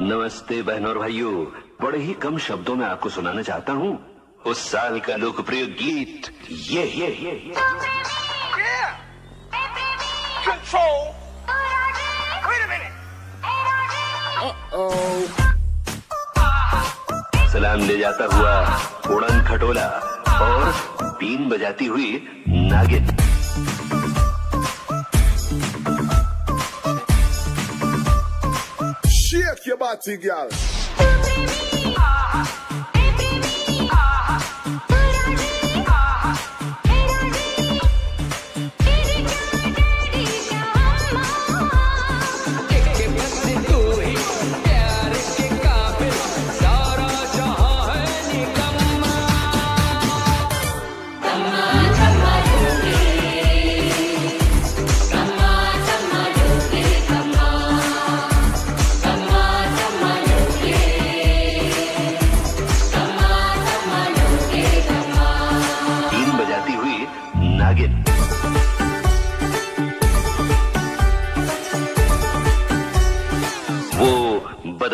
नमस्ते बहनों और भाइयों। बड़े ही कम शब्दों में आपको सुनाना चाहता हूँ। उस साल का लोकप्रिय गीत ये ये ये, ये। सलाम ले जाता हुआ उड़न खटोला और बीन बजाती हुई नागिन। party girl.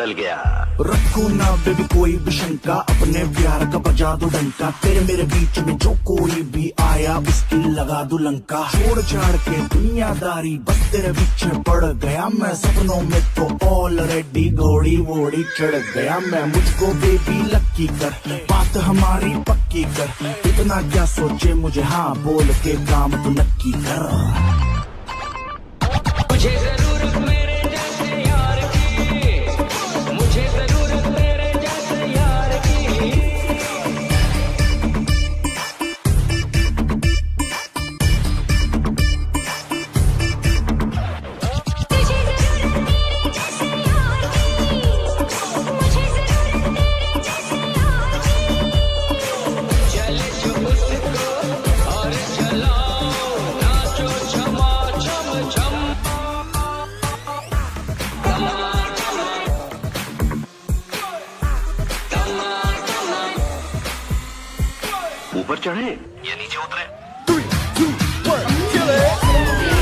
बदल गया। रखो ना बेबी कोई भी शंका, अपने प्यार का बजा दो डंका। तेरे मेरे बीच में जो कोई भी आया, उसकी लगा दो लंका। छोड़ छाड़ के दुनियादारी, बस तेरे पीछे पड़ गया। मैं सपनों में तो ऑलरेडी घोड़ी वोड़ी चढ़ गया। मैं मुझको बेबी लक्की कर। बात हमारी पक्की कर। इतना क्या सोचे मुझे? हाँ बोल के काम तो नक्की कर। ऊपर चढ़े या नीचे उतरे Three, two, one, kill it.